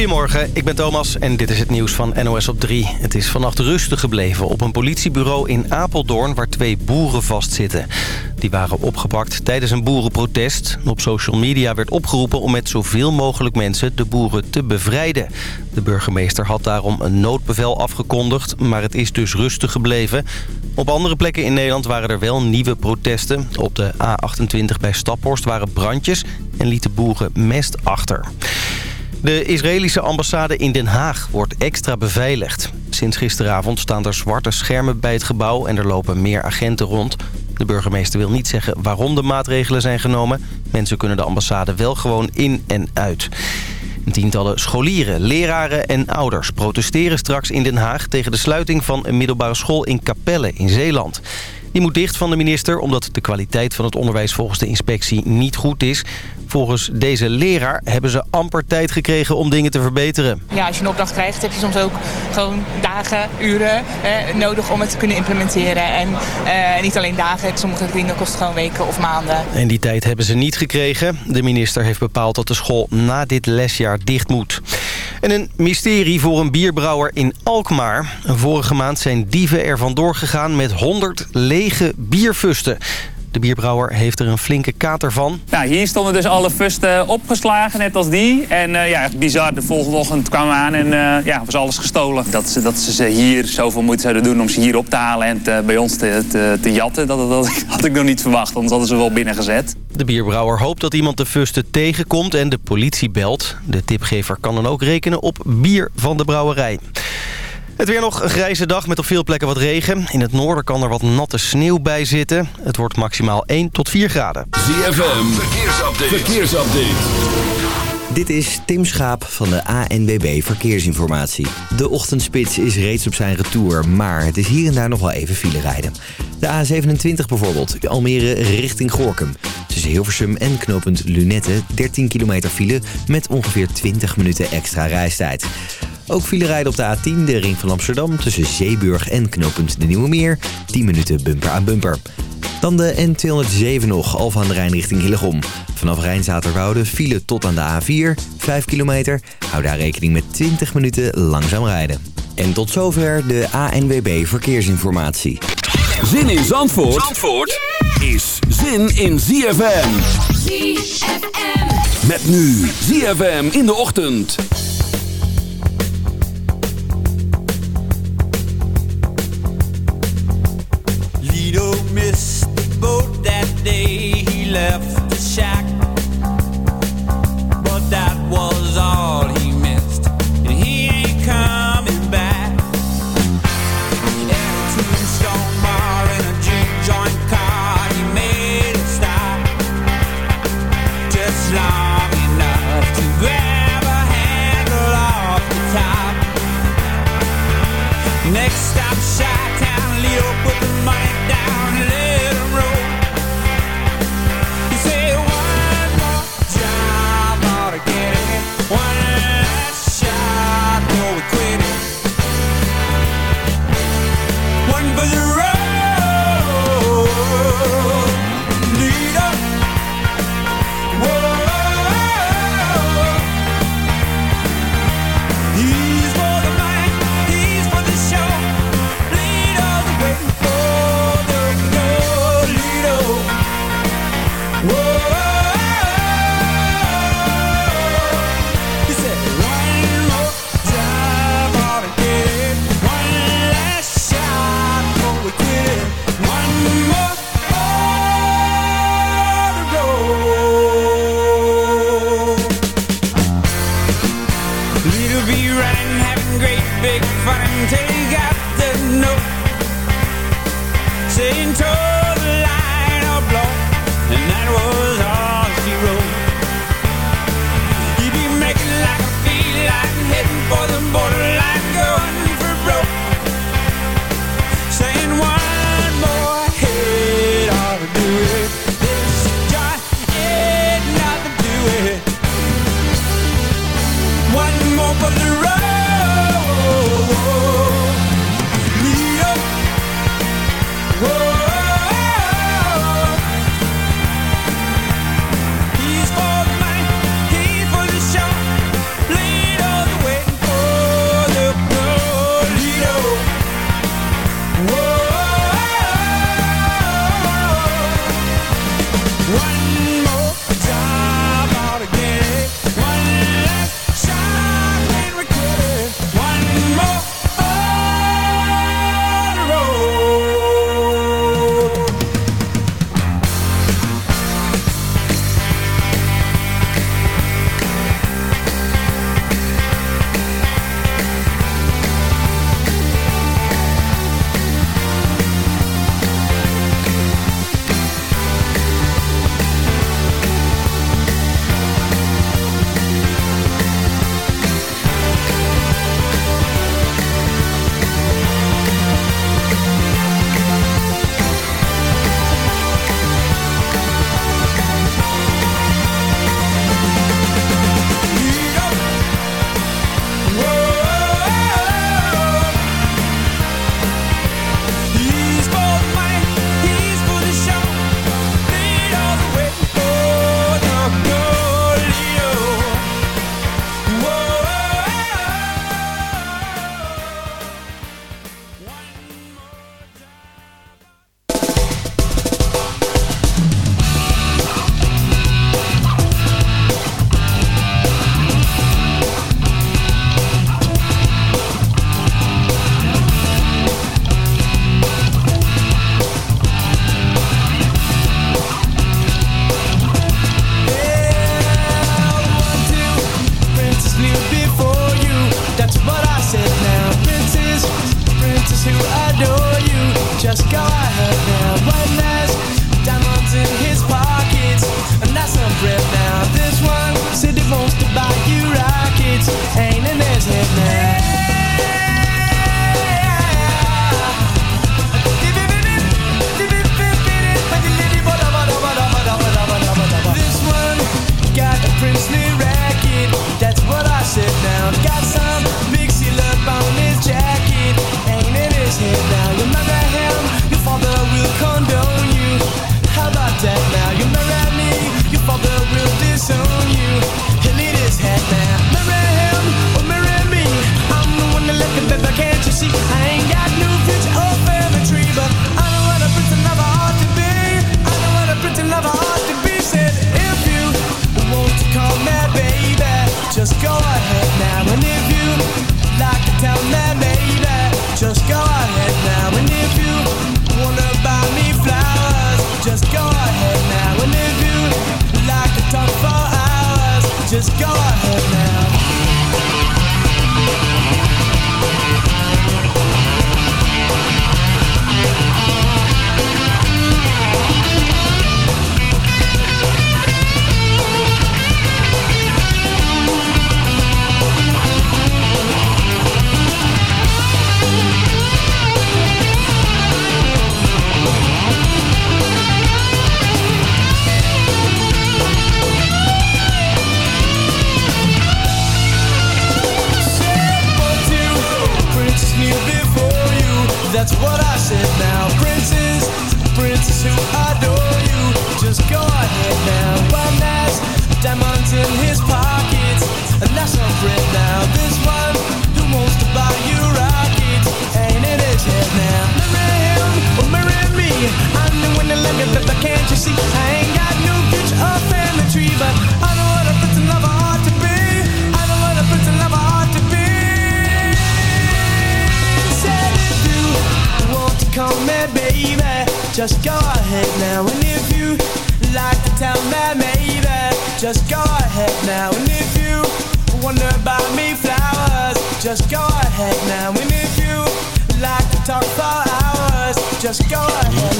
Goedemorgen, ik ben Thomas en dit is het nieuws van NOS op 3. Het is vannacht rustig gebleven op een politiebureau in Apeldoorn... waar twee boeren vastzitten. Die waren opgepakt tijdens een boerenprotest. Op social media werd opgeroepen om met zoveel mogelijk mensen de boeren te bevrijden. De burgemeester had daarom een noodbevel afgekondigd, maar het is dus rustig gebleven. Op andere plekken in Nederland waren er wel nieuwe protesten. Op de A28 bij Staphorst waren brandjes en lieten boeren mest achter. De Israëlische ambassade in Den Haag wordt extra beveiligd. Sinds gisteravond staan er zwarte schermen bij het gebouw en er lopen meer agenten rond. De burgemeester wil niet zeggen waarom de maatregelen zijn genomen. Mensen kunnen de ambassade wel gewoon in en uit. Tientallen scholieren, leraren en ouders protesteren straks in Den Haag... tegen de sluiting van een middelbare school in Capelle in Zeeland. Die moet dicht van de minister omdat de kwaliteit van het onderwijs volgens de inspectie niet goed is. Volgens deze leraar hebben ze amper tijd gekregen om dingen te verbeteren. Ja, als je een opdracht krijgt heb je soms ook gewoon dagen, uren eh, nodig om het te kunnen implementeren. En eh, niet alleen dagen, sommige dingen kosten gewoon weken of maanden. En die tijd hebben ze niet gekregen. De minister heeft bepaald dat de school na dit lesjaar dicht moet. En een mysterie voor een bierbrouwer in Alkmaar. Vorige maand zijn dieven er vandoor gegaan met 100 lege bierfusten. De bierbrouwer heeft er een flinke kater van. Nou, hier stonden dus alle fusten opgeslagen, net als die. En uh, ja, bizar, de volgende ochtend kwamen we aan en uh, ja, was alles gestolen. Dat ze, dat ze hier zoveel moeite zouden doen om ze hier op te halen en te, bij ons te, te, te jatten, dat, dat, had ik nog niet verwacht. Anders hadden ze wel binnengezet. De bierbrouwer hoopt dat iemand de fusten tegenkomt en de politie belt. De tipgever kan dan ook rekenen op bier van de brouwerij. Het weer nog een grijze dag met op veel plekken wat regen. In het noorden kan er wat natte sneeuw bij zitten. Het wordt maximaal 1 tot 4 graden. ZFM, verkeersupdate. verkeersupdate. Dit is Tim Schaap van de ANBB Verkeersinformatie. De ochtendspits is reeds op zijn retour, maar het is hier en daar nog wel even file rijden. De A27 bijvoorbeeld, Almere richting Gorkum. Tussen Hilversum en knooppunt Lunette 13 kilometer file met ongeveer 20 minuten extra reistijd. Ook file rijden op de A10, de ring van Amsterdam... tussen Zeeburg en knooppunt De Nieuwe Meer. 10 minuten bumper aan bumper. Dan de N207 nog, Alfa aan de Rijn richting Hillegom. Vanaf Rijnzaterwoude file tot aan de A4, 5 kilometer. Hou daar rekening met 20 minuten langzaam rijden. En tot zover de ANWB Verkeersinformatie. Zin in Zandvoort, Zandvoort is zin in ZFM. ZFM. Met nu ZFM in de ochtend. Day he left the shack. But that was all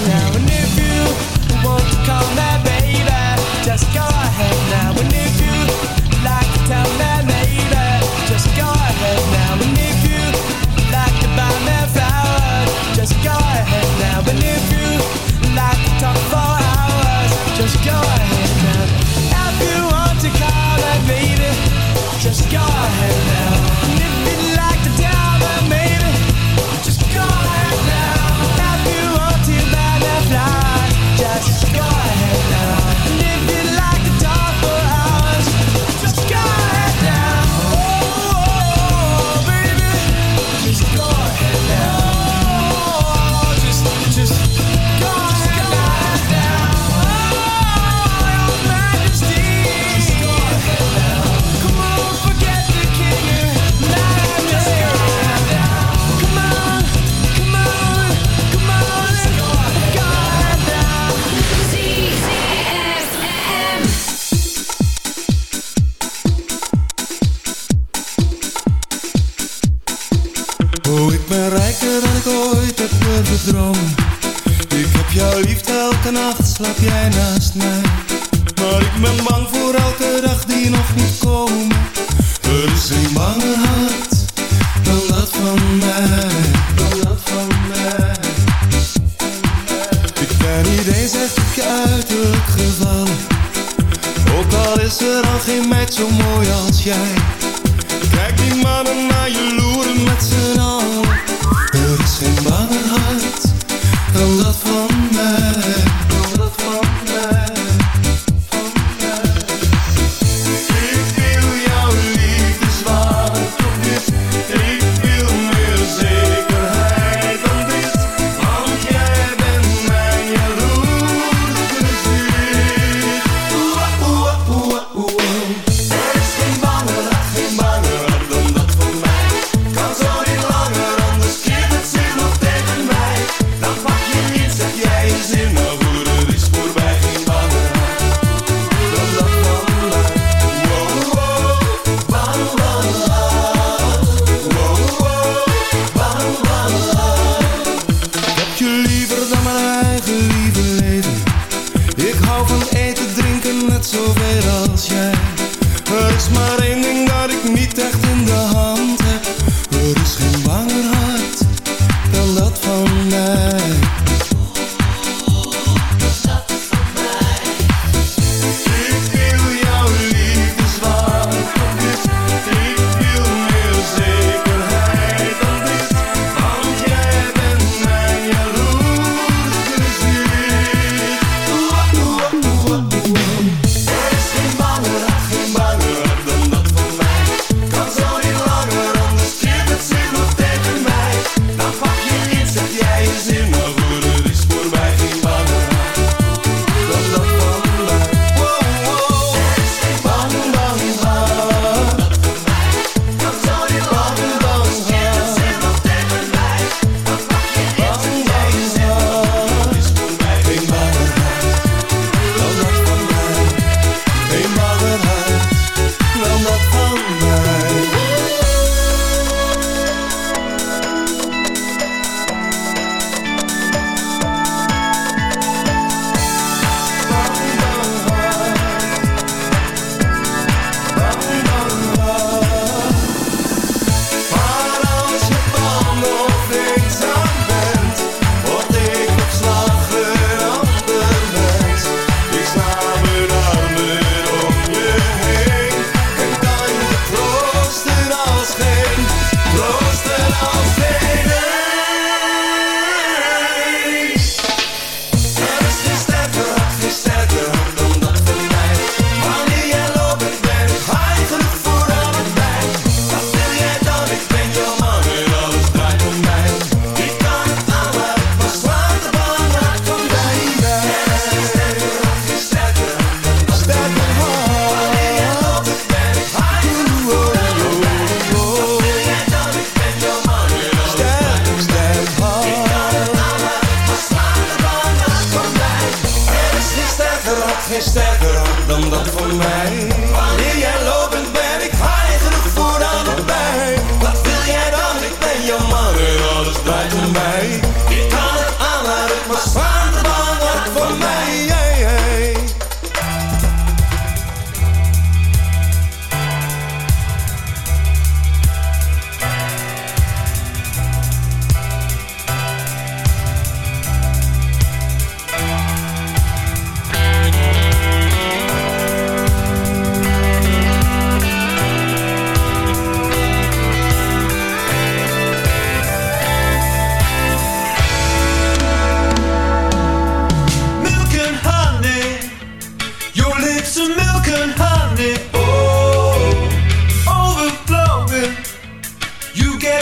down. And if you want to come back.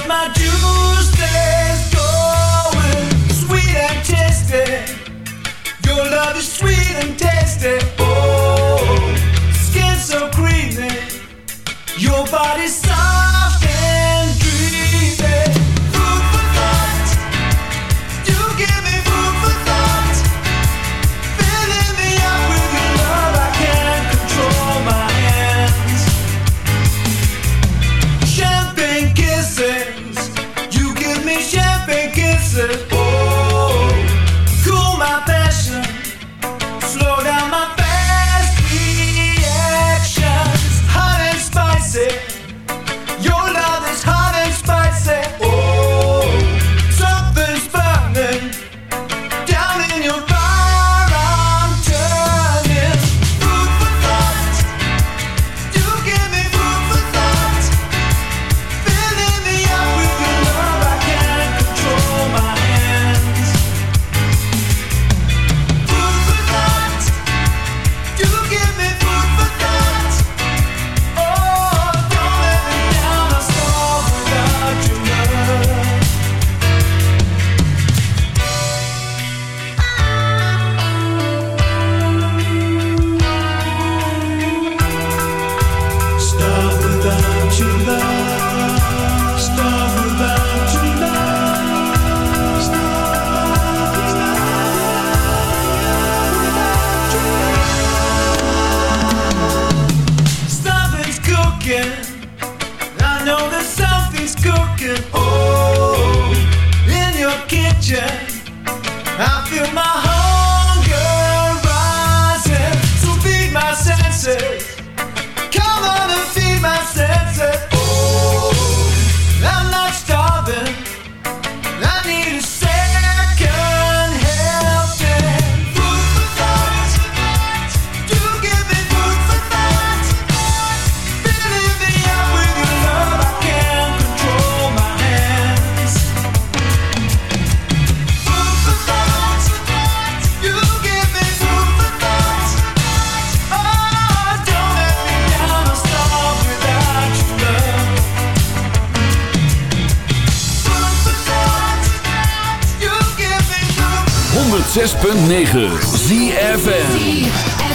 my going sweet and tasty. Your love is sweet and tasty. 106.9 ZFN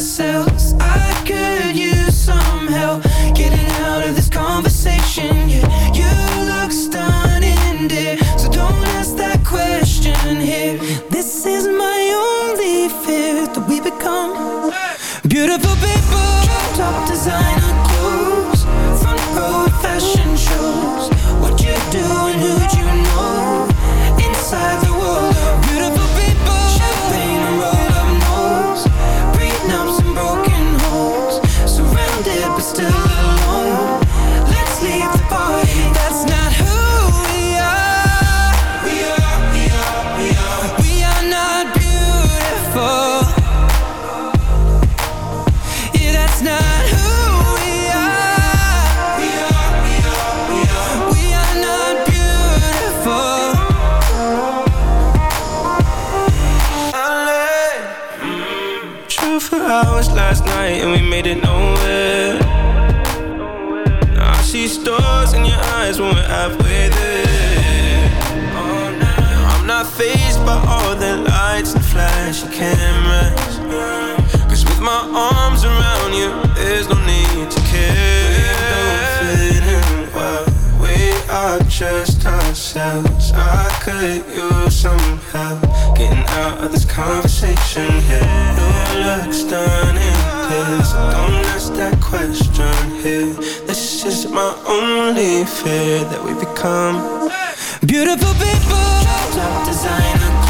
myself. hurt you somehow. Getting out of this conversation here. Your looks stunning, please. Don't ask that question here. This is my only fear that we become beautiful people. Top designer.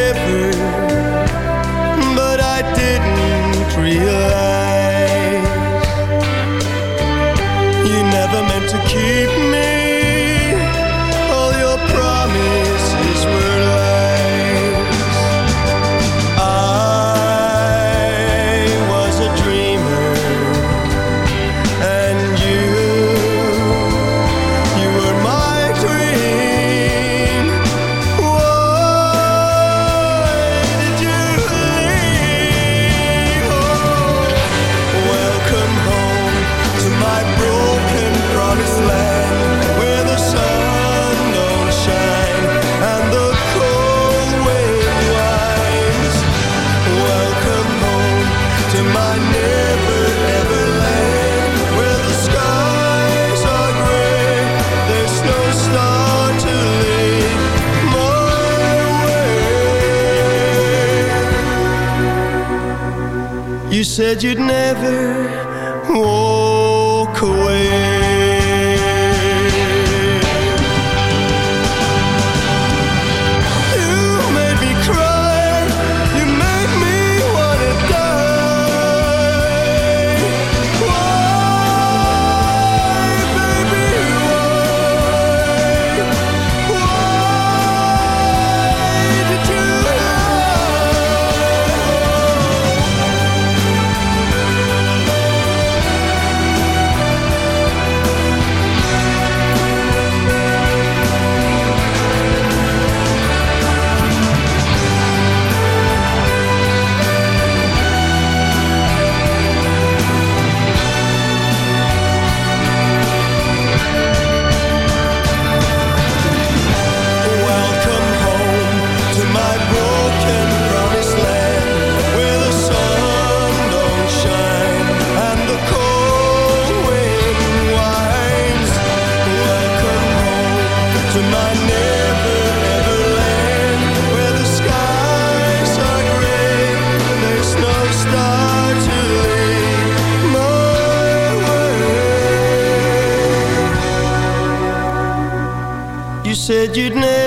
You'd never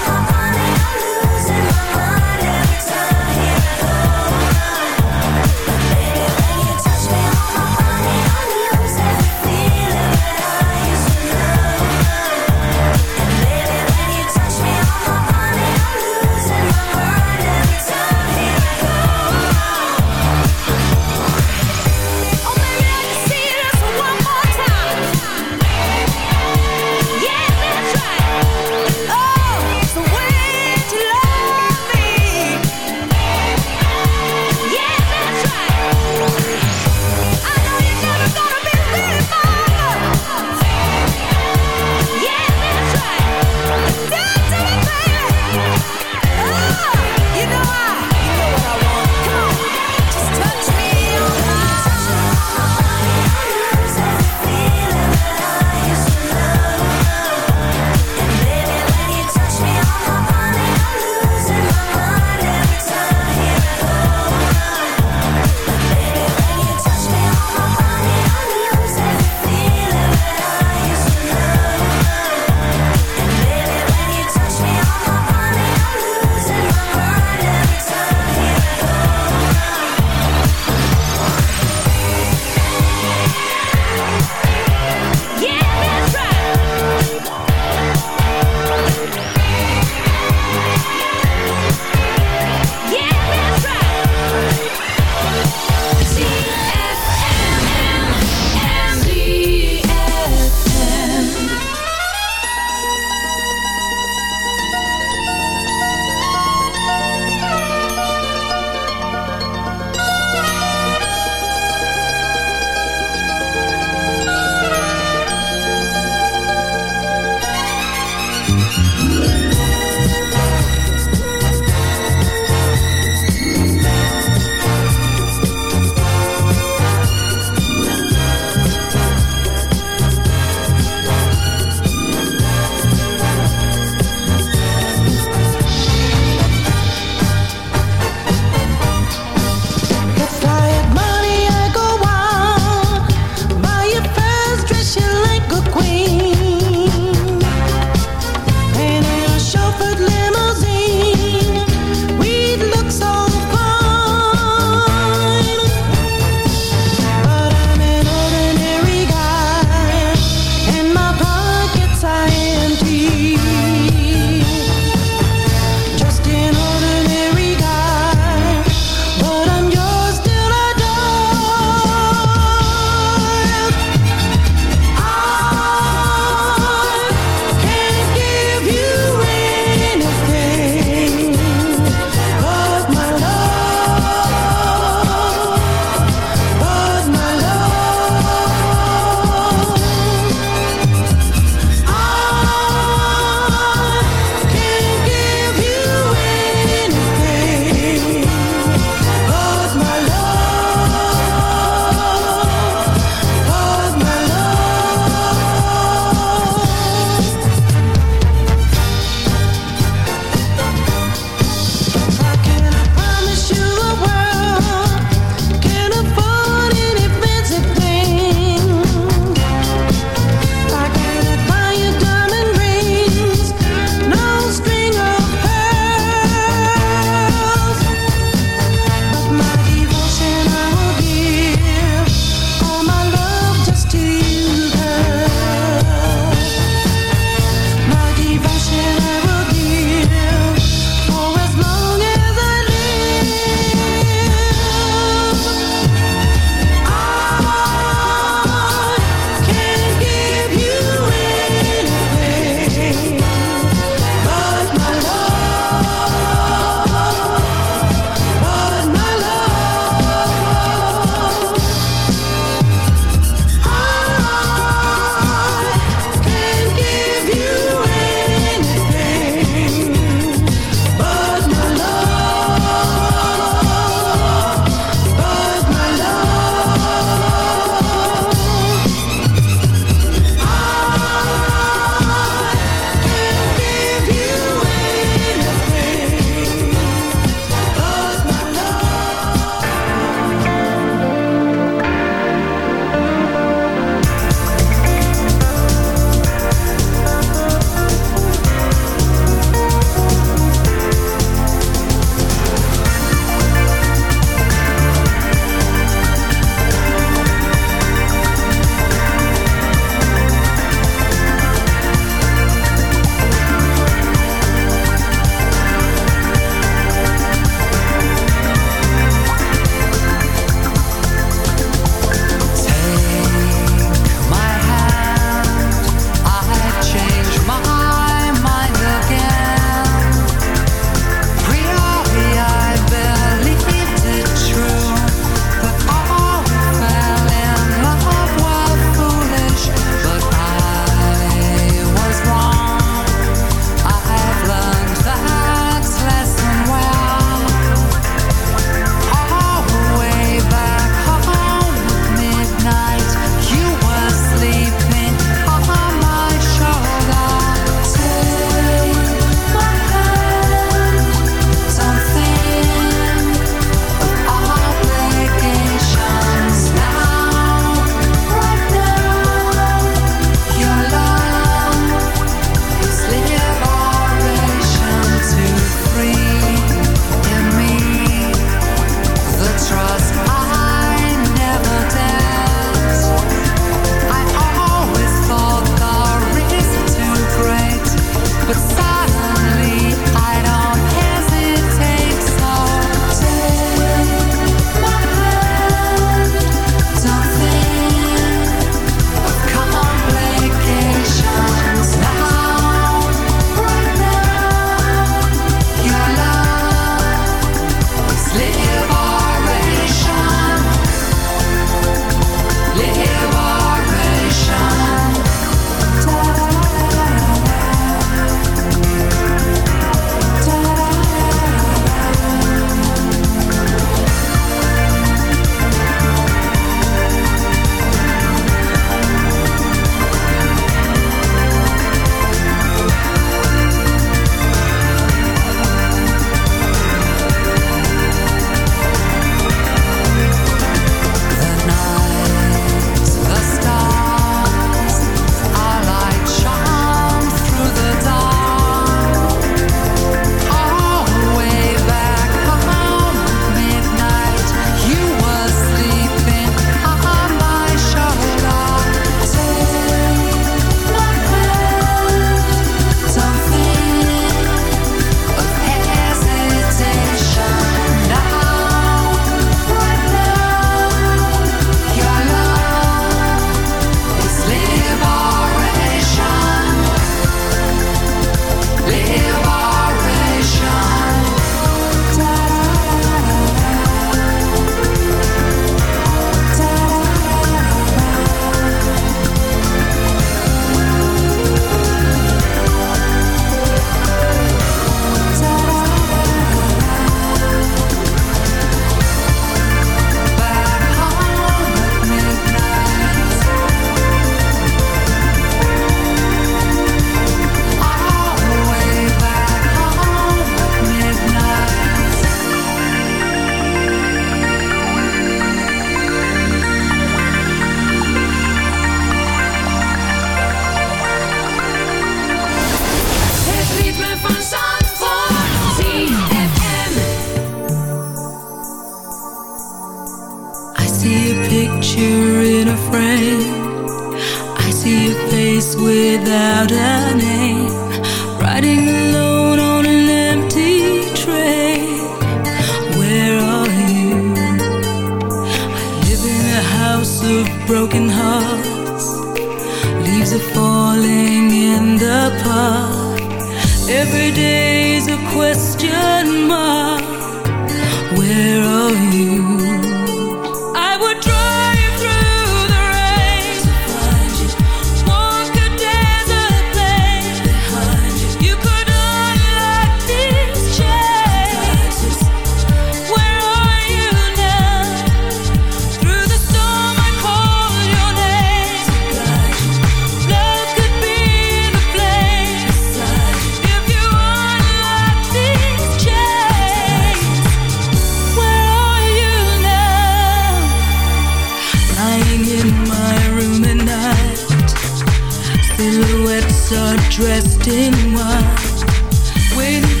are dressed in white, waiting.